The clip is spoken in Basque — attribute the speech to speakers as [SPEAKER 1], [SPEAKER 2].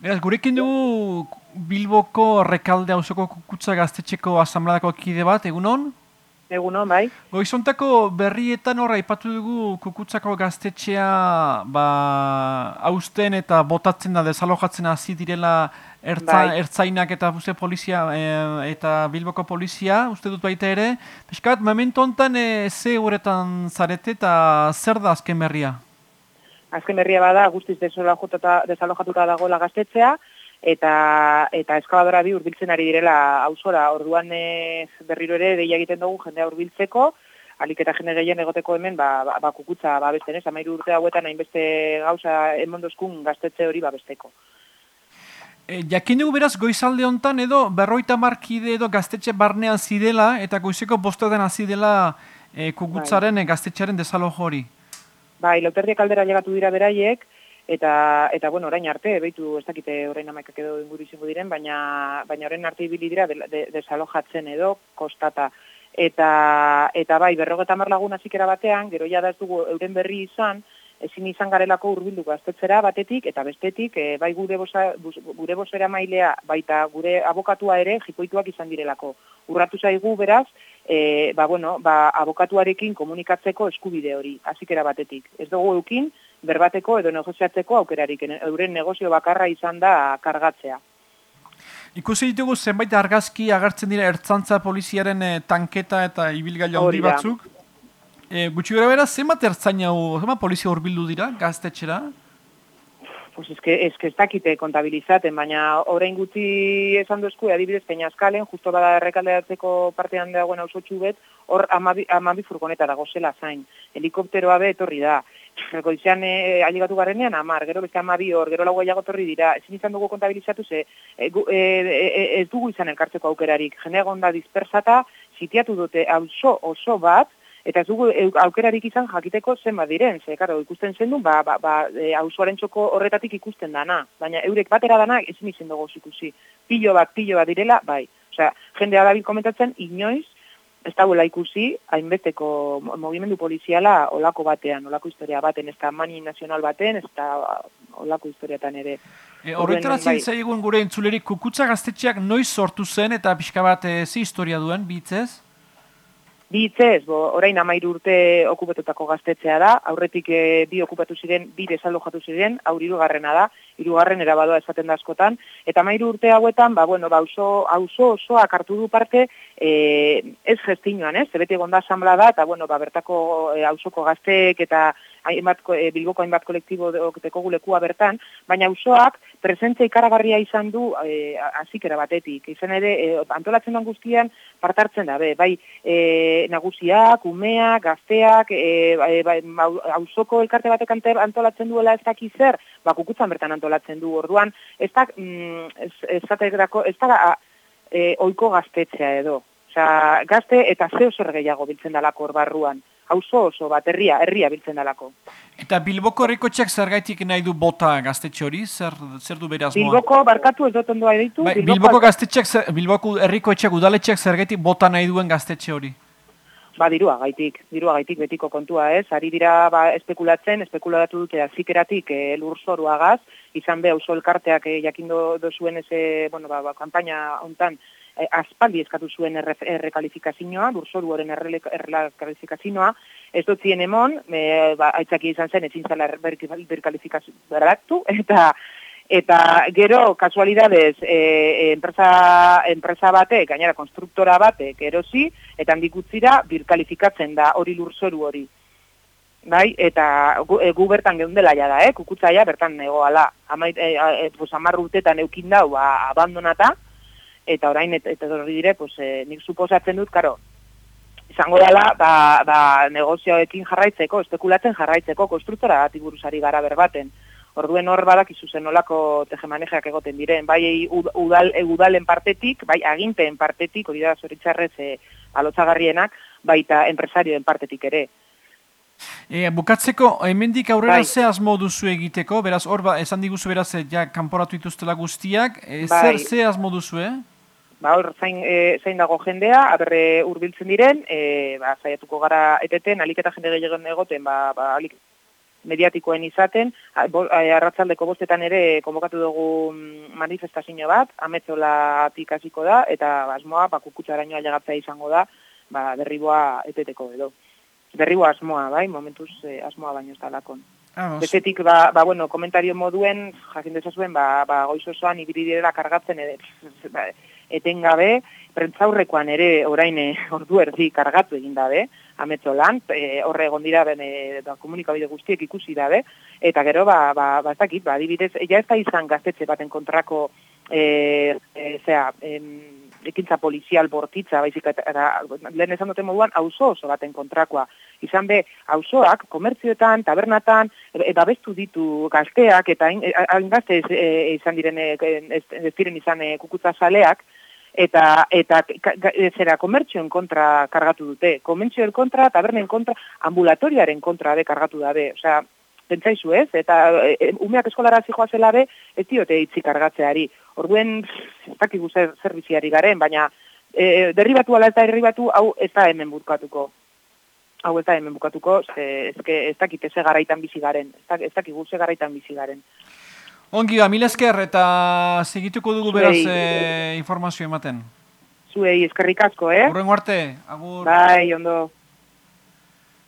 [SPEAKER 1] Beraz, gurekin dugu Bilboko rekalde hausoko kukutza gaztetxeko asamladako kide bat, egunon?
[SPEAKER 2] Egunon, bai.
[SPEAKER 1] Goizontako berrietan horra ipatu dugu kukutzako gaztetxea ba, hausten eta botatzen da desalojatzen hasi direla ertza,
[SPEAKER 2] Bai.
[SPEAKER 1] ertzainak eta uste polizia eh, eta Bilboko polizia, uste dut baita ere. Peskat, momentu honetan e, ze horretan zarete eta zer da azken berria?
[SPEAKER 2] Azken berria bada guztiz desalojatuta, dagoela gaztetzea, eta eta eskabadora bi hurbiltzen ari direla auzora. Orduan e, berriro ere deia egiten dugu jendea hurbiltzeko, alik eta jende gehien egoteko hemen ba, ba, ba kukutza babesten, ez? Amairu urte hauetan hainbeste gauza emondozkun gaztetze hori babesteko.
[SPEAKER 1] E, jakin dugu beraz goizalde hontan edo berroita markide edo gaztetxe barnean zidela eta goizeko bostetan hasi dela e, kukutzaren e, gaztetxearen desalojo hori.
[SPEAKER 2] Bai, loterdiak aldera llegatu dira beraiek, eta, eta bueno, orain arte, beitu ez dakite orain amaikak edo inguru izango diren, baina, baina orain arte ibili dira de, de, desalojatzen edo kostata. Eta, eta bai, berrogeta marlagun azikera batean, gero ja da ez dugu euren berri izan, ezin izan garelako hurbildu gaztetzera batetik, eta bestetik, e, bai gure, bosa, gure bosera mailea, baita gure abokatua ere, jipoituak izan direlako. Urratu zaigu beraz, e, ba, bueno, ba, abokatuarekin komunikatzeko eskubide hori, azikera batetik. Ez dugu eukin, berbateko edo negoziatzeko aukerarik, euren negozio bakarra izan da kargatzea.
[SPEAKER 1] Ikusi ditugu zenbait argazki agertzen dira ertzantza poliziaren eh, tanketa eta ibilgailu handi batzuk. E, gutxi gara bera, zenbat ertzaina hu, zenbat polizia hurbildu dira gaztetxera?
[SPEAKER 2] Pues eske, eske ez dakite kontabilizaten, baina orain gutxi esan duzku, adibidez Peñaskalen, justo bada errekaldeatzeko partean dagoen ausotxu bet, hor amabi, furgoneta dago zela zain. Helikopteroa be etorri da. Goizean e, ailegatu garenean amar, gero beste amabi hor, gero lau gehiago etorri dira. Ezin izan dugu kontabilizatu ze, e, gu- e, e, e, ez dugu izan elkartzeko aukerarik. Jende egon da dispersata, sitiatu dute auzo oso bat, Eta ez dugu eu- aukerarik izan jakiteko zenbat diren, ze, karo, ikusten zen du, ba, ba, ba, e, txoko horretatik ikusten dana. Baina eurek batera dana ezin izen dugu ikusi. Pilo bat, pilo bat direla, bai. Osea, jendea dabil komentatzen, inoiz, ez dagoela ikusi, hainbesteko mo- mugimendu poliziala olako batean, olako historia baten, ez da mani nazional baten, ez da olako historiatan ere.
[SPEAKER 1] E, Horretara
[SPEAKER 2] bai.
[SPEAKER 1] zaigun gure entzulerik kukutza gaztetxeak noiz sortu zen eta pixka bat e, ze historia duen, bitzez?
[SPEAKER 2] Bi hitzez, bo, orain amairu urte okupatutako gaztetzea da, aurretik e, bi okupatu ziren, bi desalojatu ziren, hau hirugarrena da, hirugarren erabadoa esaten da askotan, eta amairu urte hauetan, ba, bueno, ba, auzo, auzo osoak hartu du parte, e, ez gestinoan, ez, zebeti egon da asamblea da, eta, bueno, ba, bertako e, auzoko gazteek eta hainbat, ko- e, bilboko hainbat kolektibo dekoko gulekua bertan, baina auzoak presentzia ikaragarria izan du e, azikera batetik. Izan ere, e, antolatzen den guztian partartzen da, be, bai e, nagusiak, umeak, gazteak, e, e, bai, mau- auzoko elkarte batek antolatzen duela ez daki zer, ba, kukutzan bertan antolatzen du. Orduan, ez da, mm, ez, ez, zaterako- ez da a, e, oiko gaztetzea edo. Osea, gazte eta zeo zer gehiago biltzen dalako hor barruan. Auzo oso bat, herria, herria biltzen dalako.
[SPEAKER 1] Eta Bilboko herrikotxeak zergaitik nahi du bota gaztetxe hori? Zer, zer du bere asmoa?
[SPEAKER 2] Bilboko, barkatu ez dut ondoa ditu,
[SPEAKER 1] Bai, Bilboko gaztetxeak, zer- Bilboko herrikoetxeak udaletxeak zergaitik bota nahi duen gaztetxe hori?
[SPEAKER 2] Ba, dirua gaitik, dirua gaitik betiko kontua ez, ari dira ba, espekulatzen, espekulatu dute azikeratik e, lurzoruagaz, izan be auzo elkarteak e, jakindo dozuen eze, bueno, ba, ba, kampaina hontan e, aspaldi eskatu zuen erre, errekalifikazioa, lurzoru horren errekalifikazioa, ez dut emon, e, ba, aitzaki izan zen, ezin zala berkalifikazioa beratu, eta Eta gero, kasualidadez, e, enpresa, enpresa batek, gainera konstruktora batek erosi, eta handik utzira birkalifikatzen da hori lurzoru hori. Bai, eta gu, e, gu bertan geundela ja da, eh? kukutzaia bertan negoala. Amait, e, e, urtetan eukin dau, ba, abandonata, eta orain, et, eta hori dire, pues, e, nik suposatzen dut, karo, izango dela, ba, ba, negozioekin jarraitzeko, espekulatzen jarraitzeko, konstruktora batik buruzari gara berbaten. Orduen hor badakizu zen nolako tejemanejeak egoten diren, bai ud- udal, e, udalen partetik, bai aginteen partetik, hori da zoritzarrez e, alotzagarrienak, baita enpresarioen partetik ere.
[SPEAKER 1] E, bukatzeko, hemendik aurrera
[SPEAKER 2] Bai.
[SPEAKER 1] ze asmo duzu egiteko, beraz, hor, ba, esan diguzu beraz, ja, kanporatu dituztela guztiak, e,
[SPEAKER 2] Bai.
[SPEAKER 1] zer ze asmo duzu, eh?
[SPEAKER 2] Ba, hor, zain, e, zain dago jendea, aberre hurbiltzen diren, e, ba, zaiatuko gara eteten, alik eta jende gehiago egoten, ba, ba, alik mediatikoen izaten, arratzaldeko bostetan ere konbokatu dugu mm, manifestazio bat, ametzolatik hasiko da, eta asmoa, ba, kukutsarainoa legatzea izango da, ba, derriboa eteteko edo. Derriboa asmoa, bai, momentuz eh, asmoa baino ez dalakon.
[SPEAKER 1] Ah,
[SPEAKER 2] Betetik, ba, ba, bueno, komentario moduen, jakin dezazuen, ba, ba, goizosoan ibiridera kargatzen ere, ba, etengabe, prentzaurrekoan ere orain eh, ordu erdi kargatu egin dabe, ametzo lan, e, horre egon dira ben, e, da, komunikabide guztiek ikusi dabe, eta gero, ba, ba, ba, dakit, ba, adibidez, ja ez da izan gaztetxe baten kontrako, e, e, zera, em, ekintza polizial bortitza, baizik, eta, lehen esan dute moduan, auzo oso baten kontrakoa. Izan be, auzoak, komertzioetan, tabernatan, e, babestu ditu gazteak, eta hain gazte e, izan diren, e, ez, ez diren izan e, kukutza saleak, eta eta zera komertzioen kontra kargatu dute. Komertzioen kontra, tabernen kontra, ambulatoriaren kontra be kargatu dabe. Osea, pentsaizu ez? Eta e, umeak eskolara zijoa zela be, ez diote hitzi kargatzeari. Orduen, ez dakigu zer, garen, baina e, derribatu ala ez da derribatu, hau ez da hemen bukatuko. Hau ez da hemen bukatuko, ez, ez dakite ze garaitan bizi garen. Ez dakigu ze garaitan bizi garen.
[SPEAKER 1] Ongi, ba, mil esker eta segituko dugu beraz e, informazio ematen.
[SPEAKER 2] Zuei, eskerrik asko, eh?
[SPEAKER 1] Urrengo arte, agur.
[SPEAKER 2] Bai, ondo.